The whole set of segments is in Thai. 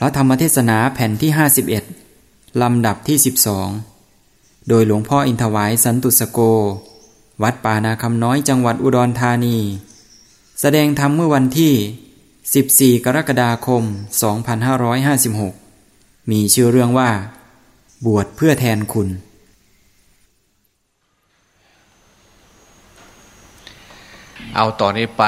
พระธรรมเทศนาแผ่นที่ 51 ลำดับที่ 12 โดยหลวงพ่ออินทวายสันตุสโก วัดป่านาคำน้อยจังหวัดอุดรธานี แสดงธรรมเมื่อวันที่ 14 กรกฎาคม 2556 มีชื่อเรื่องว่า บวชเพื่อแทนคุณ เอาต่อนนี้ไป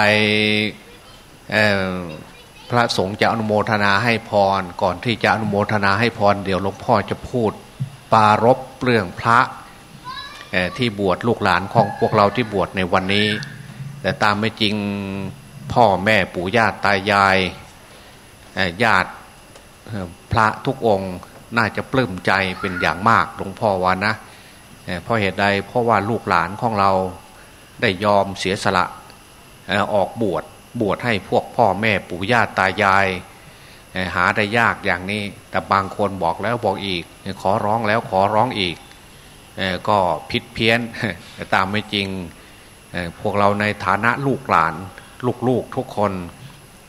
พระสงฆ์จะอนุโมทนาให้พร ก่อนที่จะอนุโมทนาให้พร เดี๋ยวหลวงพ่อจะพูด ปารบเรื่องพระที่บวชลูกหลานของพวกเราที่บวชในวันนี้ แต่ตามไม่จริงพ่อแม่ปู่ย่าตายายญาติพระทุกองค์น่าจะปลื้มใจเป็นอย่างมากหลวงพ่อว่านะเพราะเหตุใดเพราะว่าลูกหลานของเราได้ยอมเสียสละออกบวช บวชให้พวกพ่อแม่ปู่ย่าตายาย หาได้ยากอย่างนี้ แต่บางคนบอกแล้วบอกอีก ขอร้องแล้วขอร้องอีก ก็ผิดเพี้ยนตามไม่จริง พวกเราในฐานะลูกหลาน ลูกๆทุกคน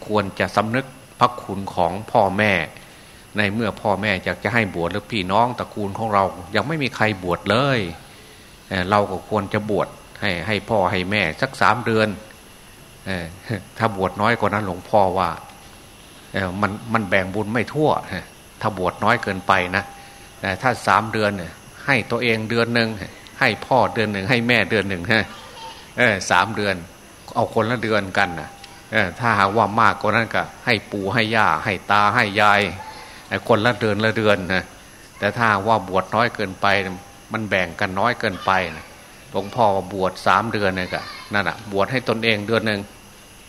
ควรจะสำนึกพระคุณของพ่อแม่ ในเมื่อพ่อแม่อยากจะให้บวชหรือพี่น้องตระกูลของเรา ยังไม่มีใครบวชเลย เราก็ควรจะบวชให้ให้พ่อให้แม่สักสามเดือน ถ้าบวชน้อยกว่านั้นหลวงพ่อว่ามันมันแบ่งบุญไม่ทั่ว ถ้าบวชน้อยเกินไปนะแต่ถ้าสามเดือนให้ตัวเองเดือนหนึ่งให้พ่อเดือนหนึ่งให้แม่เดือนหนึ่งฮะสามเดือนเอาคนละเดือนกันนะถ้าหากว่ามากกว่านั้นก็ ให้ปู่ให้ย่าให้ตาให้ยายคนละเดือนละเดือนนะแต่ถ้าว่าบวชน้อยเกินไป มันแบ่งกันน้อยเกินไปนะ หลวงพ่อบวชสามเดือนเลยก็นั่นอะบวชให้ตนเองเดือนหนึ่ง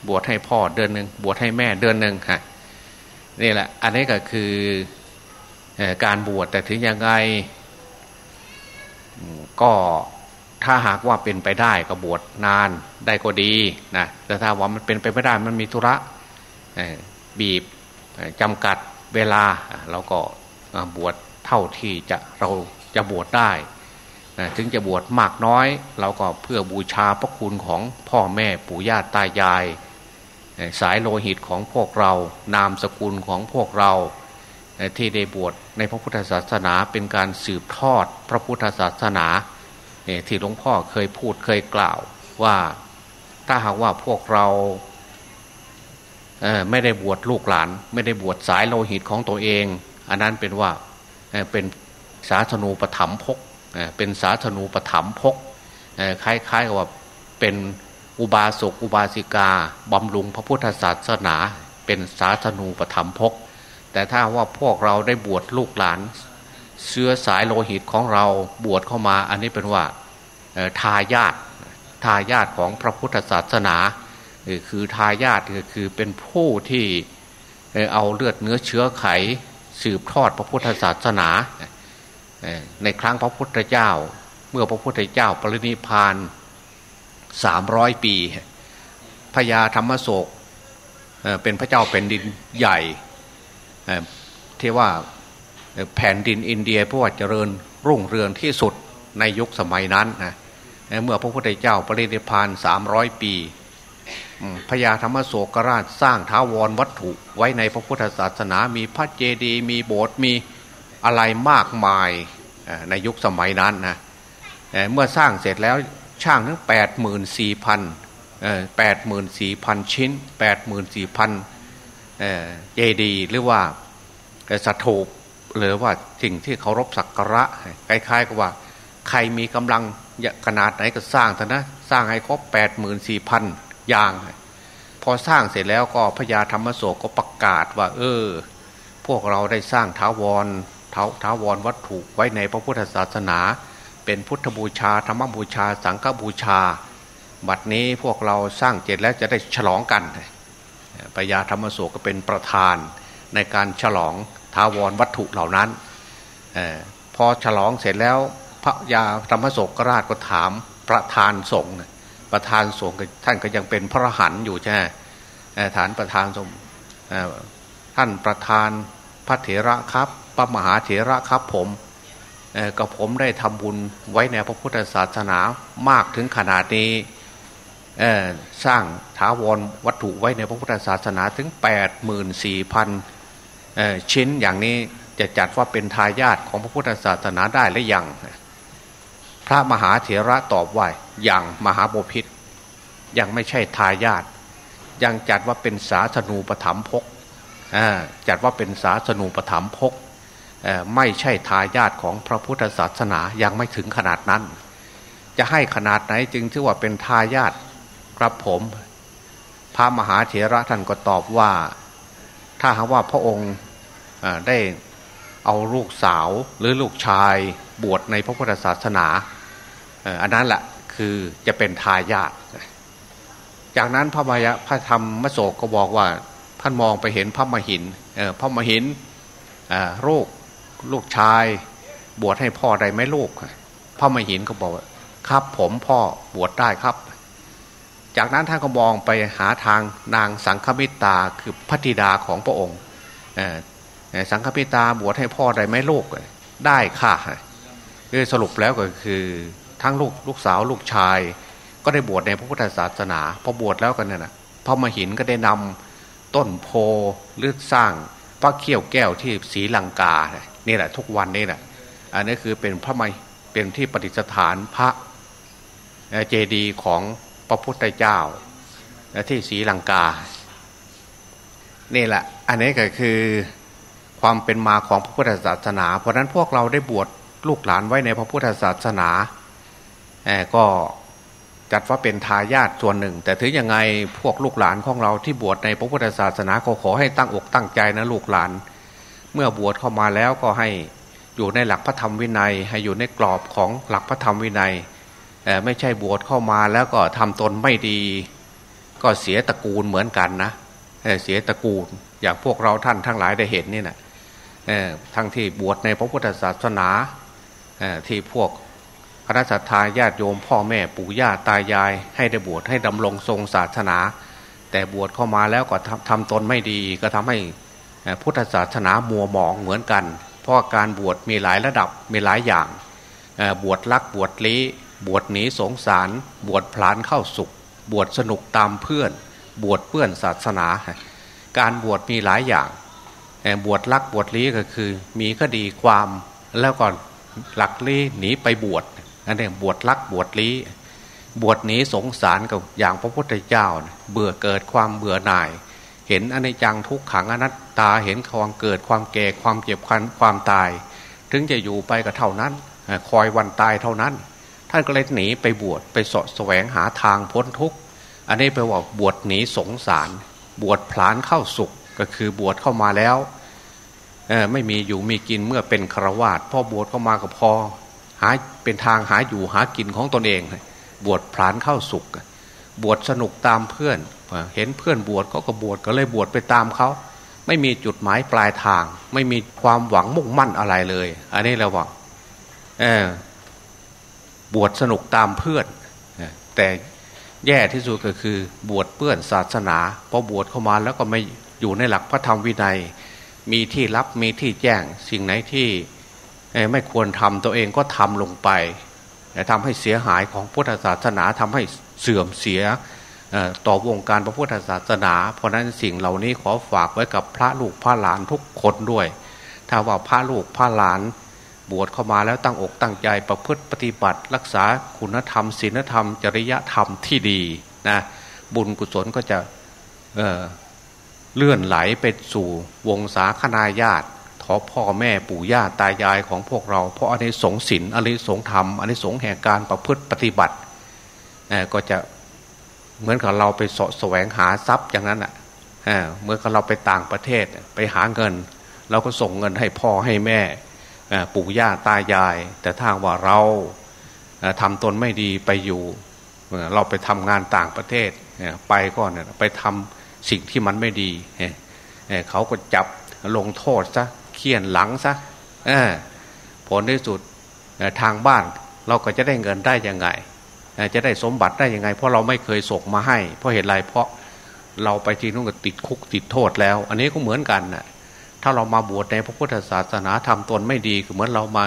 บวชให้พ่อเดือนหนึ่งบวชให้แม่เดือนหนึ่งฮะนี่แหละ อันนี้ก็คือการบวชแต่ถึงยังไงก็ถ้าหากว่าเป็นไปได้ก็บวชนานได้ก็ดีนะแต่ถ้าว่ามันเป็นไปไม่ได้มันมีธุระบีบจำกัดเวลาเราก็บวชเท่าที่จะเราจะบวชได้ ถึงจะบวชมากน้อย เราก็เพื่อบูชาพระคุณของพ่อแม่ปู่ย่าตายาย สายโลหิตของพวกเรา นามสกุลของพวกเรา ที่ได้บวชในพระพุทธศาสนาเป็นการสืบทอดพระพุทธศาสนาที่หลวงพ่อเคยพูดเคยกล่าวว่าถ้าหากว่าพวกเราไม่ได้บวชลูกหลาน ไม่ได้บวชสายโลหิตของตัวเอง อันนั้นเป็นว่าเป็นศาสนูปถัมภก เป็นศาสนูปถัมภกคล้ายๆกับว่าเป็นอุบาสกอุบาสิกาบำรุงพระพุทธศาสนา เป็นศาสนูปถัมภกแต่ถ้าว่าพวกเราได้บวชลูกหลานเชื้อสายโลหิตของเราบวชเข้ามา อันนี้เป็นว่าทายาททายาทของพระพุทธศาสนา คือทายาทคือเป็นผู้ที่เอาเลือดเนื้อเชื้อไข สืบทอดพระพุทธศาสนา ในครั้งพระพุทธเจ้า เมื่อพระพุทธเจ้าปรินิพานสามร้อยปีพญาธรรมโศกเป็นพระเจ้าแผ่นดินใหญ่ที่ว่าแผ่นดินอินเดียพระว่าเจริญรุ่งเรืองที่สุดในยุคสมัยนั้นนะเมื่อพระพุทธเจ้าปรินิพานสามร้อยปีพญาธรรมโศกราชสร้างท้าวรวัตถุไว้ในพระพุทธศาสนา มีพระเจดีย์มีโบสถ์มี อะไรมากมายในยุคสมัยนั้นนะเมื่อสร้างเสร็จแล้วช่างทั้งแปดหมื่นสี่พันแปดหมื่นสี่พันชิ้นแปดหมื่นสี่พันเจดีหรือว่าสถูปหรือว่าสิ่งที่เคารพสักการะคล้ายๆกับว่าใครมีกำลังขนาดไหนก็สร้างเถอะนะสร้างให้ครบแปดหมื่นสี่พันอย่าง พอสร้างเสร็จแล้วก็พญาธรรมโศกก็ประกาศว่า เออ พวกเราได้สร้างท้าวร เท้าท้าวรวัตถุไว้ในพระพุทธศาสนา เป็นพุทธบูชาธรรมบูชา สังฆบูชา บัดนี้พวกเราสร้างเสร็จแล้วจะได้ฉลองกันพญาธรรมโศกก็เป็นประธานในการฉลองท้าวรวัตถุเหล่านั้นอพอฉลองเสร็จแล้ว พระยาธรรมโศกราชก็ถามประธานสงฆ์ประธานสงฆ์ท่านก็ยังเป็นพระหันอยู่ใช่ไหมฐานประธานสงฆ์ท่านประธานพระเถระครับ พระมหาเถระครับผมกับผมได้ทำบุญไว้ในพระพุทธศาสนามากถึงขนาดนี้สร้างถาวรวัตถุไว้ในพระพุทธศาสนาถึง 8 4 0 0 0ชิ้นอย่างนี้จะจัดว่าเป็นทายาทของพระพุทธศาสนาได้หรือยัง พระมหาเถระตอบว่ายังมหาโบพิษยังไม่ใช่ทายาทยังจัดว่าเป็นศาสนูปถัมภกจัดว่าเป็นศาสนูปถัมภก ไม่ใช่ทายาทของพระพุทธศาสนายังไม่ถึงขนาดนั้น จะให้ขนาดไหนจึงถือว่าเป็นทายาทครับผม พระมหาเถระท่านก็ตอบว่า ถ้าหากว่าพระองค์ได้เอาลูกสาวหรือลูกชายบวชในพระพุทธศาสนาอันนั้นแหละคือจะเป็นทายาทจากนั้นพระมายะพระธรรมมโศกก็บอกว่าท่านมองไปเห็นพระมหินพระมหินลูก ลูกชายบวชให้พ่อได้ไหมลูกพระมาหินก็บอกว่าครับผมพ่อบวชได้ครับ จากนั้นท่านก็มองไปหาทางนางสังฆมิตาคือพัติดาของพระองค์สังฆมิตาบวชให้พ่อได้ไหมลูกได้ค่ะคือสรุปแล้วก็คือทั้งลูกลูกสาวลูกชาย ก็ได้บวชในพระพุทธศาสนาพอบวชแล้วกันเนี่ยนะพระมหินก็ได้นำต้นโพหรือสร้างพระเขี้ยวแก้วที่ศรีลังกานี่ นี่แหละ ทุกวันนี่แหละอันนี้คือเป็นพระไม่เป็นที่ปฏิสถานพระเจดีย์ของพระพุทธเจ้าที่ศรีลังกา นี่แหละ อันนี้ก็คือความเป็นมาของพระพุทธศาสนา เพราะนั้นพวกเราได้บวชลูกหลานไว้ในพระพุทธศาสนาก็จัดว่าเป็นทายาทส่วนหนึ่ง แต่ถึงยังไงพวกลูกหลานของเราที่บวชในพระพุทธศาสนาขอขอให้ตั้งอกตั้งใจนะลูกหลาน เมื่อบวชเข้ามาแล้วก็ให้อยู่ในหลักพระธรรมวินัย ให้อยู่ในกรอบของหลักพระธรรมวินัยไม่ใช่บวชเข้ามาแล้วก็ทำตนไม่ดี ก็เสียตระกูลเหมือนกันนะเสียตระกูลอย่างพวกเราท่านทั้งหลายได้เห็นนี่นะทั้งที่บวชในพระพุทธศาสนาที่พวกคณะสัตยาญาติโยมพ่อแม่ปู่ย่าตายาย ให้ได้บวชให้ดำรงทรงศาสนา แต่บวชเข้ามาแล้วก็ทำทำตนไม่ดี ก็ทำให้ พุทธศาสนามัวหมองเหมือนกัน เพราะการบวชมีหลายระดับมีหลายอย่าง บวชลักบวชลี้บวชหนีสงสาร บวชพลานเข้าสุข บวชสนุกตามเพื่อน บวชเพื่อนศาสนา การบวชมีหลายอย่าง บวชลักบวชลี้ก็คือ มีคดีความแล้วก็หลักลี้หนีไปบวชอันนี้บวชลักบวชลี้บวชหนีสงสารกับอย่างพระพุทธเจ้า เบื่อเกิดความเบื่อหน่าย เห็นอนิจจังทุกขังอนัตตาเห็นความเกิดความแก่ความเจ็บคันความตาย ถึงจะอยู่ไปก็เท่านั้น คอยวันตายเท่านั้น ท่านก็เลยหนีไปบวชไปสะแสวงหาทางพ้นทุกข์อันนี้แปลว่าบวชหนีสงสาร บวชพลานเข้าสุขก็คือบวชเข้ามาแล้วไม่มีอยู่มีกินเมื่อเป็นครวาตพ่อบวชเข้ามาก็พอหาเป็นทางหาอยู่หากินของตนเอง บวชพลานเข้าสุข บวชสนุกตามเพื่อน เห็นเพื่อนบวชก็ก็บวชก็เลยบวชไปตามเขาไม่มีจุดหมายปลายทาง ไม่มีความหวังมุ่งมั่นอะไรเลย อันนี้เราบอกเออบวชสนุกตามเพื่อนแต่แย่ที่สุดก็คือบวชเพื่อนศาสนาพอบวชเข้ามาแล้วก็ไม่อยู่ในหลักพระธรรมวินัย มีที่รับมีที่แจ้งสิ่งไหนที่ไม่ควรทำตัวเองก็ทำลงไปทำให้เสียหายของพุทธศาสนาทำให้ เสื่อมเสียต่อวงการพระพุทธศาสนา เพราะนั้นสิ่งเหล่านี้ขอฝากไว้กับพระลูกพระหลานทุกคนด้วย ถ้าว่าพระลูกพระหลานบวชเข้ามาแล้วตั้งอกตั้งใจประพฤติปฏิบัติ รักษาคุณธรรมศีลธรรม จริยธรรมที่ดีนะบุญกุศลก็จะเเลื่อนไหลไปสู่วงศาคณาญาติขอพ่อแม่ปู่ย่าตายายของพวกเรา เพราะอันนี้สงสินอันนี้สงธรรมอันนี้สงแห่งการประพฤติปฏิบัติ ก็จะเหมือนกับเราไปสะแสวงหาทรัพย์อย่างนั้นอะเมื่อเราไปต่างประเทศไปหาเงิน เราก็ส่งเงินให้พ่อให้แม่ปู่ย่าตายาย แต่ถ้าว่าเราทำตนไม่ดีไปอยู่เราไปทำงานต่างประเทศไปก็เนี่ยไปทำสิ่งที่มันไม่ดีเขาก็จับลงโทษซะเคี่ยนหลังซะผลที่สุดทางบ้านเราก็จะได้เงินได้ยังไง จะได้สมบัติได้ยังไง เพราะเราไม่เคยส่งมาให้ เพราะเหตุไรเพราะเราไปที่นู้นก็ติดคุกติดโทษแล้ว อันนี้ก็เหมือนกันนะถ้าเรามาบวชในพระพุทธศาสนาทำตนไม่ดีก็เหมือนเรามา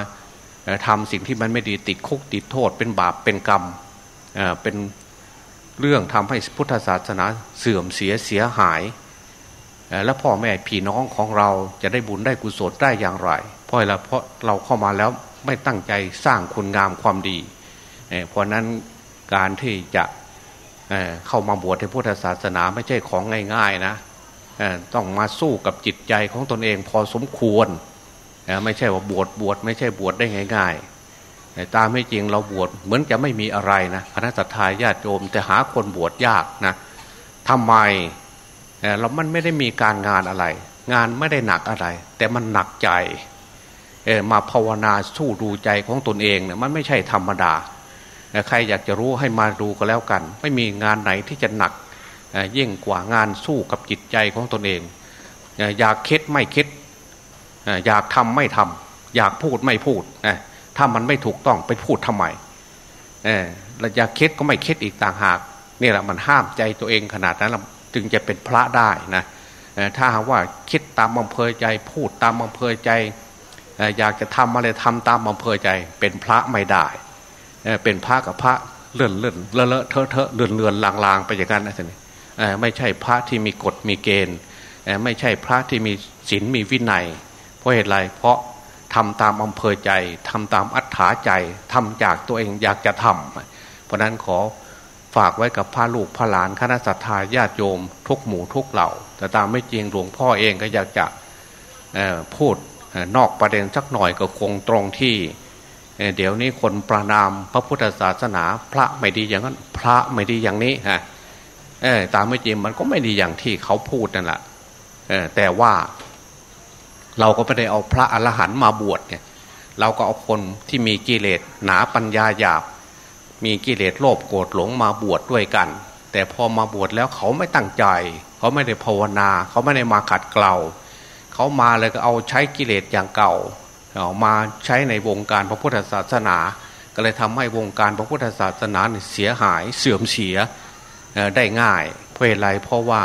ทำสิ่งที่มันไม่ดีติดคุกติดโทษ เป็นบาปเป็นกรรมเป็นเรื่องทำให้พุทธศาสนาเสื่อมเสียเสียหาย แล้วพ่อแม่พี่น้องของเราจะได้บุญได้กุศลได้อย่างไร เพราะอะไรเพราะเราเข้ามาแล้วไม่ตั้งใจสร้างคุณงามความดี เพราะนั้น การที่จะเข้ามาบวชในพุทธศาสนาไม่ใช่ของง่าย ๆนะต้องมาสู้กับจิตใจของตนเองพอสมควรไม่ใช่ว่าบวชบวชไม่ใช่บวชได้ง่าย ๆ ตามไม่จริงเราบวชเหมือนจะไม่มีอะไรนะคณะสัตยาญาติโยมแต่หาคนบวชยากนะทำไมเรามันไม่ได้มีการงานอะไร งานไม่ได้หนักอะไร แต่มันหนักใจมาภาวนาสู้ดูใจของตนเองเนี่ยมันไม่ใช่ธรรมดา ใครอยากจะรู้ให้มาดูก็แล้วกัน ไม่มีงานไหนที่จะหนักยิ่งกว่างานสู้กับจิตใจของตนเอง อยากคิดไม่คิด อยากทำไม่ทำอยากพูดไม่พูด ถ้ามันไม่ถูกต้องไปพูดทำไมเราอยากคิดก็ไม่คิดอีกต่างหากนี่แหละมันห้ามใจตัวเองขนาดนั้นจึงจะเป็นพระได้นะถ้าหากว่าคิดตามอำเภอใจพูดตามอำเภอใจ อยากจะทำอะไรทำตามอำเภอใจเป็นพระไม่ได้ เป็นพระกับพระเลื่อนเลื่อนเลอะเลอะเทอะเทอะเลื่อนเลื่อนลางลางไปอย่างนั้นนะท่านไม่ใช่พระที่มีกฎมีเกณฑ์ไม่ใช่พระที่มีศีลมีวินัย เพราะเหตุไรเพราะทำตามอำเภอใจทำตามอัธยาใจทำจากตัวเองอยากจะทำเพราะนั้นขอฝากไว้กับพระลูกพระหลานคณะสัตยาญาติโยม ทุกหมู่ทุกเหล่า แต่ตามไม่จริงหลวงพ่อเองก็อยากจะพูดนอกประเด็นสักหน่อยก็คงตรงที่ เดี๋ยวนี้คนประนามพระพุทธศาสนา พระไม่ดีอย่างนั้น พระไม่ดีอย่างนี้ฮะตามไม่จริงมันก็ไม่ดีอย่างที่เขาพูดนั่นแหละแต่ว่า เราก็ไม่ได้เอาพระอรหันต์มาบวชเนี่ย เราก็เอาคนที่มีกิเลสหนาปัญญาหยาบ มีกิเลสโลภโกรธหลงมาบวชดด้วยกัน แต่พอมาบวชแล้วเขาไม่ตั้งใจ เขาไม่ได้ภาวนา เขาไม่ได้มาขัดเกลาเขามาเลยก็เอาใช้กิเลสอย่างเก่าเอา มาใช้ในวงการพระพุทธศาสนา ก็เลยทำให้วงการพระพุทธศาสนาเสียหายเสื่อมเสียได้ง่ายเพราะอะไรเพราะว่า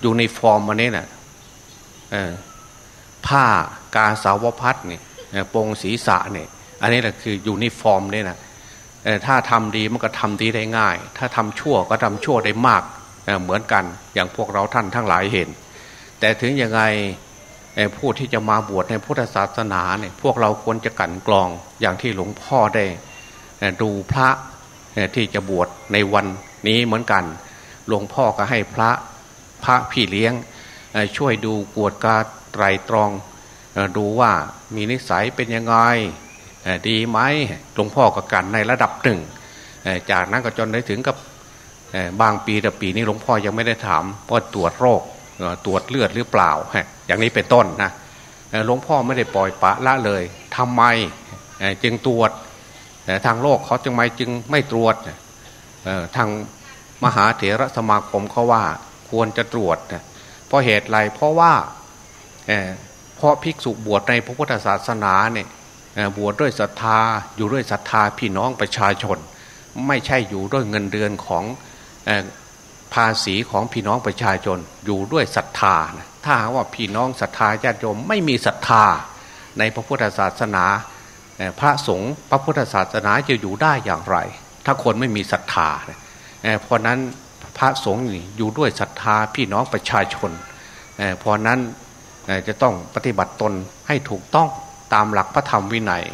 อยู่ในฟอร์มมันนี้นะ่ะผ้ากาสาวพัดเนี่ยปงศีรษะเนี่ยอันนี้แหละคืออยู่ในฟอร์มเนี่ยนะถ้าทำดีมันก็ทำดีได้ง่าย ถ้าทำชั่วก็ทำชั่วได้มากเหมือนกันอย่างพวกเราท่านทั้งหลายเห็น แต่ถึงยังไง ผู้ที่จะมาบวชในพุทธศาสนาเนี่ยพวกเราควรจะกันกรองอย่างที่หลวงพ่อได้ดูพระที่จะบวชในวันนี้เหมือนกัน หลวงพ่อก็ให้พระพระพี่เลี้ยงช่วยดูกวดกาไตรตรอง ดูว่ามีนิสัยเป็นยังไงดีไหมหลวงพ่อก็กันในระดับหนึ่ง จากนั้นก็จนได้ถึงกับบางปีแต่ปีนี้หลวงพ่อยังไม่ได้ถามว่าตรวจโรค ตรวจเลือดหรือเปล่า อย่างนี้เป็นต้นนะหลวงพ่อไม่ได้ปล่อยปะละเลยทำไมจึงตรวจทางโลกเขาจึงไม่จึงไม่ตรวจทางมหาเถรสมาคมเขาว่าควรจะตรวจเพราะเหตุไรเพราะว่าเพราะภิกษุบวชในพระพุทธศาสนาเนี่ยบวชดด้วยศรัทธาอยู่ด้วยศรัทธาพี่น้องประชาชน ไม่ใช่อยู่ด้วยเงินเดือนของ ภาษีของพี่น้องประชาชนอยู่ด้วยศรัทธาถ้าว่าพี่น้องศรัทธาญาติโยมไม่มีศรัทธาในพระพุทธศาสนา พระสงฆ์พระพุทธศาสนาจะอยู่ได้อย่างไร ถ้าคนไม่มีศรัทธาเพราะนั้นพระสงฆ์อยู่ด้วยศรัทธาพี่น้องประชาชนเพราะนั้นจะต้องปฏิบัติตนให้ถูกต้องตามหลักพระธรรมวินัย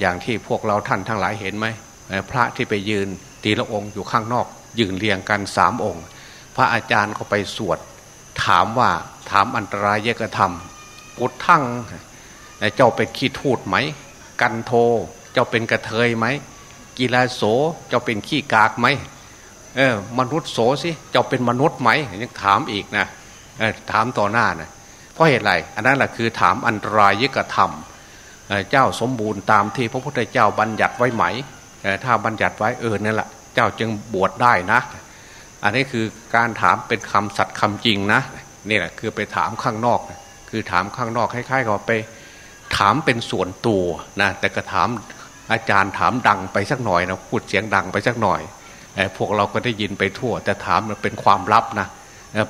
อย่างที่พวกเราท่านทั้งหลายเห็นไหมพระที่ไปยืนตีละองค์อยู่ข้างนอก ยืนเรียงกันสามองค์ พระอาจารย์ก็ไปสวด ถามว่าถามอันตรายยกธรรมปุดทั้งเจ้าเป็นขี้ทูดไหม กันโท เจ้าเป็นกระเทยไหมกีฬาโสเจ้าเป็นขี้กากไหมเออมนุษย์โสสิเจ้าเป็นมนุษย์ไหมยังถามอีกนะถามต่อหน้านะเพราะเหตุไรอันนั้นแหละคือถามอันตรายยกธรรมเจ้าสมบูรณ์ตามที่พระพุทธเจ้าบัญญัติไว้ไหมถ้าบัญญัติไว้เออนั่นแหละ เจ้าจึงบวชได้นะ อันนี้คือการถามเป็นคำสัตย์คำจริงนะนี่แหละคือไปถามข้างนอก คือถามข้างนอกคล้ายๆกับไปถามเป็นส่วนตัวนะแต่ก็ถามอาจารย์ถามดังไปสักหน่อยนะพูดเสียงดังไปสักหน่อยพวกเราก็ได้ยินไปทั่ว แต่ถามมันเป็นความลับนะ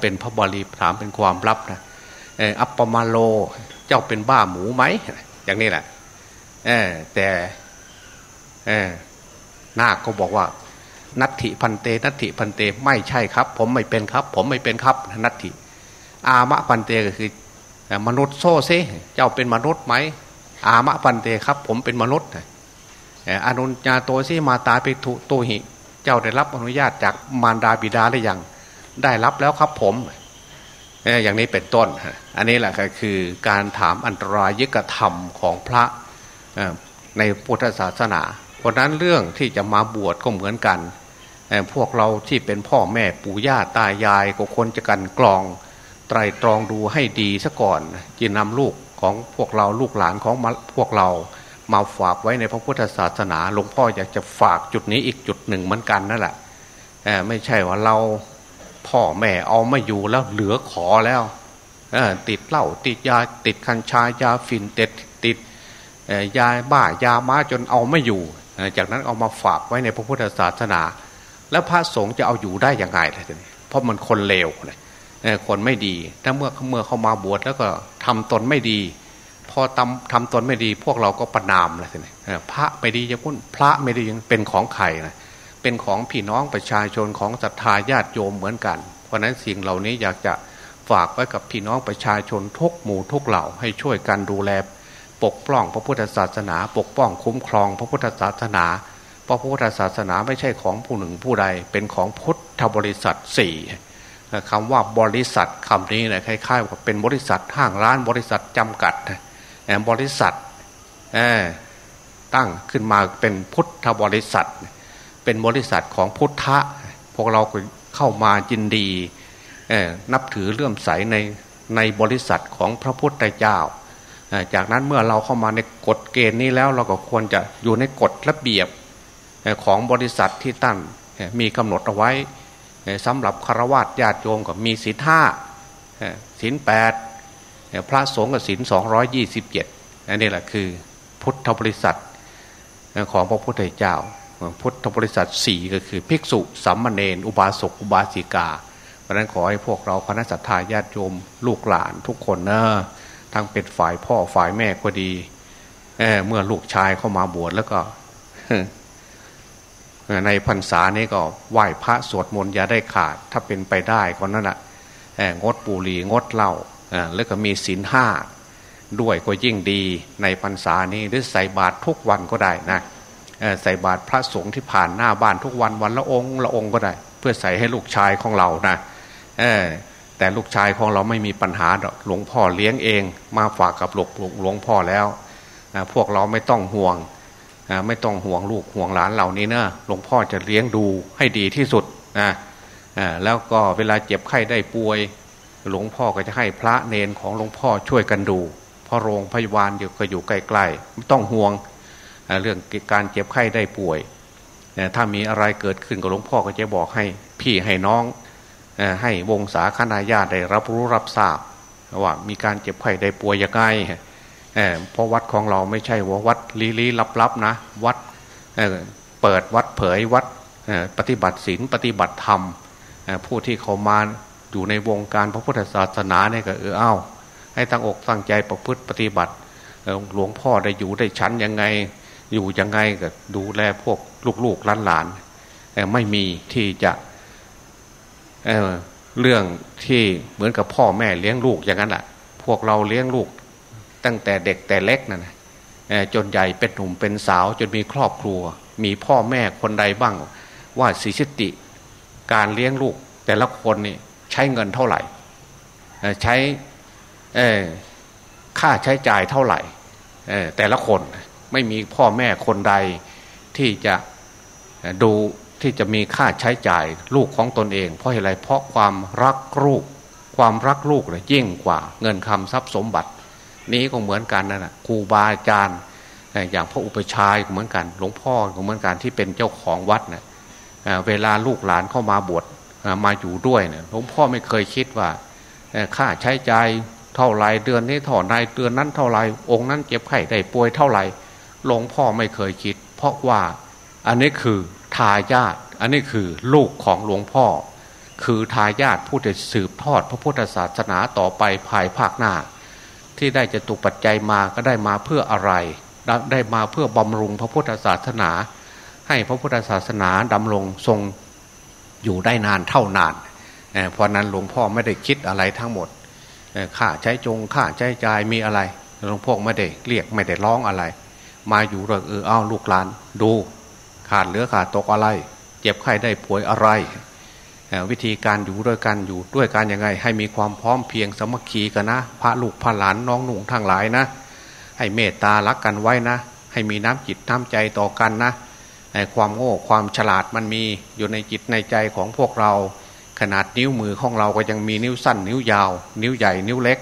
เป็นพระบาลีถามเป็นความลับนะอัปปมาโลเจ้าเป็นบ้าหมูไหมอย่างนี้แหละแต่นาคก็บอกว่า นัตถิพันเตนัตถิพันเตไม่ใช่ครับ ผมไม่เป็นครับ ผมไม่เป็นครับนัตถิอามะปันเตก็คือ มนุษย์โซ่ซิเจ้าเป็นมนุษย์ไหม อามะปันเตครับ ผมเป็นมนุษย์อนุญญาโตซิมาตาปิทุโตหิ เจ้าได้รับอนุญาตจากมารดาบิดาหรือยังได้รับแล้วครับผมอย่างนี้เป็นต้น อันนี้แหละคือการถามอันตรายยกธรรมของพระในพุทธศาสนา เพราะนั้นเรื่องที่จะมาบวชก็เหมือนกัน พวกเราที่เป็นพ่อแม่ปู่ย่าตายายก็ควรจะกันกรองไตรตรองดูให้ดีซะก่อนจะนำลูกของพวกเราลูกหลานของพวกเรามาฝากไว้ในพระพุทธศาสนาหลวงพ่ออยากจะฝากจุดนี้อีกจุดหนึ่งเหมือนกันนั่นแหละไม่ใช่ว่าเราพ่อแม่เอาไม่อยู่แล้วเหลือขอแล้วติดเหล้าติดยาติดคัญชายาฝิ่นติดติดยาบ้ายาม้าจนเอาไม่อยู่ จากนั้นเอามาฝากไว้ในพระพุทธศาสนา แล้วพระสงฆ์จะเอาอยู่ได้ยังไงล่ะทีนี้เพราะมันคนเลวเลยคนไม่ดี ถ้าเมื่อเมื่อเขามาบวชแล้วก็ทำตนไม่ดี พอทำทำตนไม่ดี พวกเราก็ประนามเลยทีนี้พระไม่ดีจะพุ่นพระไม่ดียังเป็นของใครนะเป็นของพี่น้องประชาชนของศรัทธาญาติโยมเหมือนกัน เพราะนั้นสิ่งเหล่านี้อยากจะฝากไว้กับพี่น้องประชาชนทุกหมู่ทุกเหล่าให้ช่วยกันดูแล ปกป้องพระพุทธศาสนา ปกป้องคุ้มครองพระพุทธศาสนา พระพุทธศาสนาไม่ใช่ของผู้หนึ่งผู้ใด เป็นของพุทธบริษัทสี่คำว่าบริษัทคำนี้นะคล้ายๆกับเป็นบริษัทห้างร้านบริษัทจำกัดบริษัทตั้งขึ้นมาเป็นพุทธบริษัท เป็นบริษัทของพุทธะพวกเราเข้ามายินดีนับถือเลื่อมใสในในบริษัทของพระพุทธเจ้า จากนั้นเมื่อเราเข้ามาในกฎเกณฑ์นี้แล้วเราก็ควรจะอยู่ในกฎระเบียบ ของบริษัทที่ตั้งมีกำหนดเอาไว้สำหรับคารวะญาติโยมก็มีศีลห้าศีลแปดพระสงฆ์กับศีลสองร้อยยี่สิบเจ็ดอันนี้แหละคือพุทธบริษัทของพระพุทธเจ้า พุทธบริษัทสี่ก็คือภิกษุสัมมาเนนอุบาสกอุบาสิกาเพราะนั้นขอให้พวกเราคณะสัตยาญาติโยมลูกหลานทุกคนนะทั้งเป็นฝ่ายพ่อฝ่ายแม่ก็ดีเเมื่อลูกชายเข้ามาบวชแล้วก็ ในพรรษานี้ก็ไหว้พระสวดมนต์อย่าได้ขาด ถ้าเป็นไปได้ก็นั่นแหะงดปุรีงดเหล้าแล้วก็มีศีลห้าด้วยก็ยิ่งดีในพรรษานี้หรือใส่บาตรทุกวันก็ได้นะใส่บาตรพระสงฆ์ที่ผ่านหน้าบ้านทุกวันวันละองค์ละองค์ก็ได้ เพื่อใส่ให้ลูกชายของเรานะแต่ลูกชายของเราไม่มีปัญหาหลวงพ่อเลี้ยงเอง มาฝากกับหลวงหลวงพ่อแล้ว พวกเราไม่ต้องห่วง ไม่ต้องห่วงลูกห่วงหลานเหล่านี้นะหลวงพ่อจะเลี้ยงดูให้ดีที่สุดนะแล้วก็เวลาเจ็บไข้ได้ป่วย หลวงพ่อก็จะให้พระเนนของหลวงพ่อช่วยกันดูเพราะโรงพยาบาลอยู่ก็อยู่ใกล้ๆไม่ต้องห่วงเรื่องการเจ็บไข้ได้ป่วย ถ้ามีอะไรเกิดขึ้นกับหลวงพ่อก็จะบอกให้พี่ให้น้องให้วงศาคณาญาติได้รับรู้รับทราบว่ามีการเจ็บไข้ได้ป่วยยังไง เพราะวัดของเราไม่ใช่ว่าวัดลี้ลี้ลับๆนะ วัดเเปิดวัดเผยวัดปฏิบัติศีลปฏิบัติธรรมผู้ที่เขามาอยู่ในวงการพระพุทธศาสนาเนี่ยก็เออเอ้า ให้ตั้งอกตั้งใจประพฤติปฏิบัติหลวงพ่อได้อยู่ได้ชั้นยังไง อยู่ยังไงก็ดูแลพวกลูกๆหลานๆไม่มีที่จะเเรื่องที่เหมือนกับพ่อแม่เลี้ยงลูกอย่างนั้นแหละพวกเราเลี้ยงลูก ตั้งแต่เด็กแต่เล็กนั่นจนใหญ่เป็นหนุ่มเป็นสาว จนมีครอบครัว มีพ่อแม่คนใดบ้าง ว่าสิชิติ การเลี้ยงลูก แต่ละคนนี่ใช้เงินเท่าไหร่ใช้ค่าใช้จ่ายเท่าไหร่แต่ละคนไม่มีพ่อแม่คนใดที่จะดูที่จะมีค่าใช้จ่ายลูกของตนเอง เพราะอะไรเพราะความรักลูก ความรักลูกเลยยิ่งกว่าเงินคำทรัพย์สมบัติ นี้ก็เหมือนกันนั่นแหะครูบาอาจารย์อย่างพระอุปชายก็เหมือนกัน หลวงพ่อก็เหมือนกันที่เป็นเจ้าของวัดเนะ่ยเวลาลูกหลานเข้ามาบวชมาอยู่ด้วยเนี่ยหลวงพ่อไม่เคยคิดว่าค่าใช้จ่ายเท่าไรเดือนนี้เท่าไรเดือนนั้นเท่าไรองค์นั้นเจ็บไข้ได้ป่วยเท่าไรหลวงพ่อไม่เคยคิด เพราะว่าอันนี้คือทายาทอันนี้คือลูกของหลวงพ่อ คือทายาทผู้จะสืบทอดพระพุทธศาสนาต่อไปภายภาคหน้า ที่ได้จะตุปัจจัยมาก็ได้มาเพื่ออะไร ได้มาเพื่อบำรุงพระพุทธศาสนา ให้พระพุทธศาสนาดำรงทรงอยู่ได้นานเท่านานเพราะนั้นหลวงพ่อไม่ได้คิดอะไรทั้งหมดค่าใช้จงค่าใช้จ่ายมีอะไรหลวงพ่อไม่ได้เรียกไม่ได้ร้องอะไร มาอยู่เรื่องเออเอาลูกหลานดู ขาดเหลือขาดตกอะไร เจ็บไข้ได้ป่วยอะไร วิธีการอยู่ด้วยกันอยู่ด้วยกันยังไง ให้มีความพร้อมเพียงสมัคคีกันนะ พระลูกพระหลานน้องหนุ่งทั้งหลายนะ ให้เมตตารักกันไว้นะ ให้มีน้ำจิตน้ำใจต่อกันนะความโง่ความฉลาดมันมีอยู่ในจิตในใจของพวกเรา ขนาดนิ้วมือของเราก็ยังมีนิ้วสั้น นิ้วยาว นิ้วใหญ่นิ้วเล็ก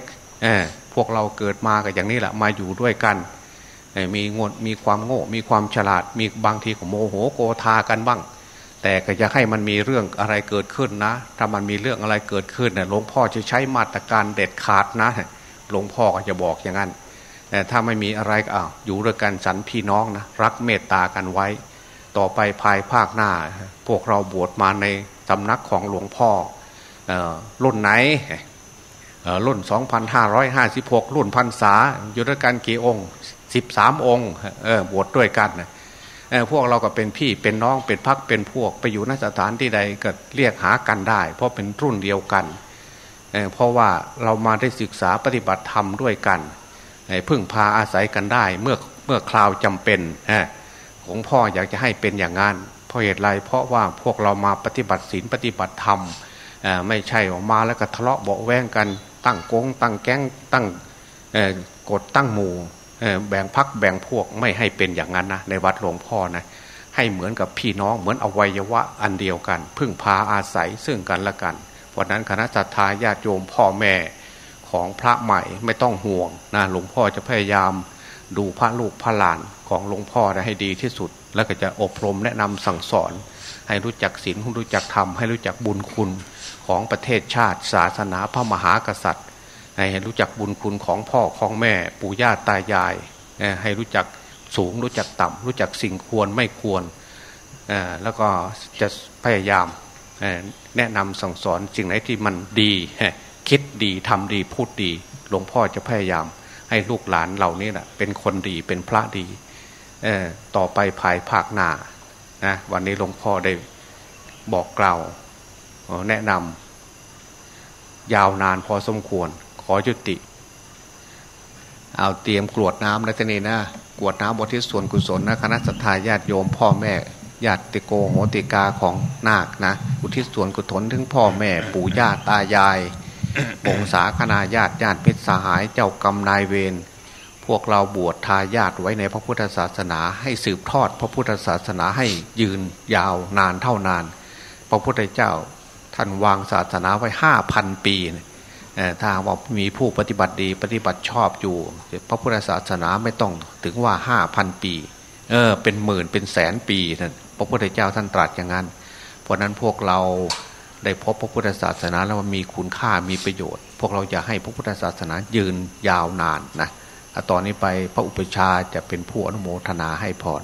พวกเราเกิดมาก็อย่างนี้แหละมาอยู่ด้วยกันมีงดมีความโง่ มีความฉลาด มีบางทีก็โมโหโกธากันบ้าง แต่ก็จะให้มันมีเรื่องอะไรเกิดขึ้นนะ ถ้ามันมีเรื่องอะไรเกิดขึ้นเนี่ยหลวงพ่อจะใช้มาตรการเด็ดขาดนะหลวงพ่อก็จะบอกอย่างนั้นแต่ถ้าไม่มีอะไรก็อยู่ด้วยกันสันพี่น้องนะรักเมตตากันไว้ ต่อไปภายภาคหน้า พวกเราบวชมาในสำนักของหลวงพ่อรุ่นไหนรุ่น 2556 รุ่นพันษาอยู่ด้วยกันกี่องค์ 13 องค์บวชดด้วยกันนะ พวกเราก็เป็นพี่เป็นน้องเป็นพักเป็นพวกไปอยู่นสถานที่ใดก็เรียกหากันได้ เพราะเป็นรุ่นเดียวกันเเพราะว่าเรามาได้ศึกษาปฏิบัติธรรมด้วยกันพึ่งพาอาศัยกันได้เมื่อเมื่อคราวจำเป็นของพ่ออยากจะให้เป็นอย่างนั้นเพราะเหตุไรเพราะว่าพวกเรามาปฏิบัติศีลปฏิบัติธรรมไม่ใช่ออกมาแล้วก็ทะเลาะเบาแวงกันตั้งโกงตั้งแก๊งตั้งกฎตั้งหมู่ แบ่งพักแบ่งพวกไม่ให้เป็นอย่างนั้นนะในวัดหลวงพ่อนะให้เหมือนกับพี่น้องเหมือนอวัยวะอันเดียวกัน พึ่งพาอาศัยซึ่งกันและกันเพราะนั้นคณะสัตยาญาติโยมพ่อแม่ของพระใหม่ไม่ต้องห่วงนะหลวงพ่อจะพยายามดูพระลูกพระหลานของหลวงพ่อให้ดีที่สุด แล้วก็จะอบรมแนะนำสั่งสอน ให้รู้จักศีลรู้จักธรรมให้รู้จักบุญคุณของประเทศชาติ ศาสนาพระมหากษัตริย์ ให้รู้จักบุญคุณของพ่อของแม่ ปู่ย่าตายาย ให้รู้จักสูงรู้จักต่ำรู้จักสิ่งควรไม่ควร แล้วก็จะพยายามแนะนำสั่งสอนสิ่งไหนที่มันดี คิดดีทำดีพูดดี หลวงพ่อจะพยายาม ให้ลูกหลานเหล่านี้นะเป็นคนดีเป็นพระดีต่อไปภายภาคหน้านะวันนี้หลวงพ่อได้บอกกล่าวแนะนำยาวนานพอสมควร ขอจุติ เอาเตรียมกรวดน้ำแล้วนี้นะกรวดน้ำบทที่ส่วนกุศลนะคณะสัตยาญาติโยมพ่อแม่ญาติโกโหติกาของนาคนะ อุทิศส่วนกุศลถึงพ่อแม่ปู่ย่าตายายปงสาคณาญาติญาติพิษสหายเจ้ากรรมนายเวรพวกเราบวชทายาทไว้ในพระพุทธศาสนาให้สืบทอด พระพุทธศาสนาให้ยืนยาวนานเท่านาน พระพุทธเจ้าท่านวางศาสนาไว้ห้าพันปี ถ้าว่ามีผู้ปฏิบัติดีปฏิบัติชอบอยู่ พระพุทธศาสนาไม่ต้องถึงว่าห้าพันปีเออเป็นหมื่นเป็นแสนปีนั่นพระพุทธเจ้าท่านตรัสอย่างนั้น เพราะนั้นพวกเราได้พบพระพุทธศาสนาแล้วมันมีคุณค่ามีประโยชน์ พวกเราจะให้พระพุทธศาสนายืนยาวนานนะตอนนี้ไปพระอุปชาจะเป็นผู้อนุโมทนาให้พร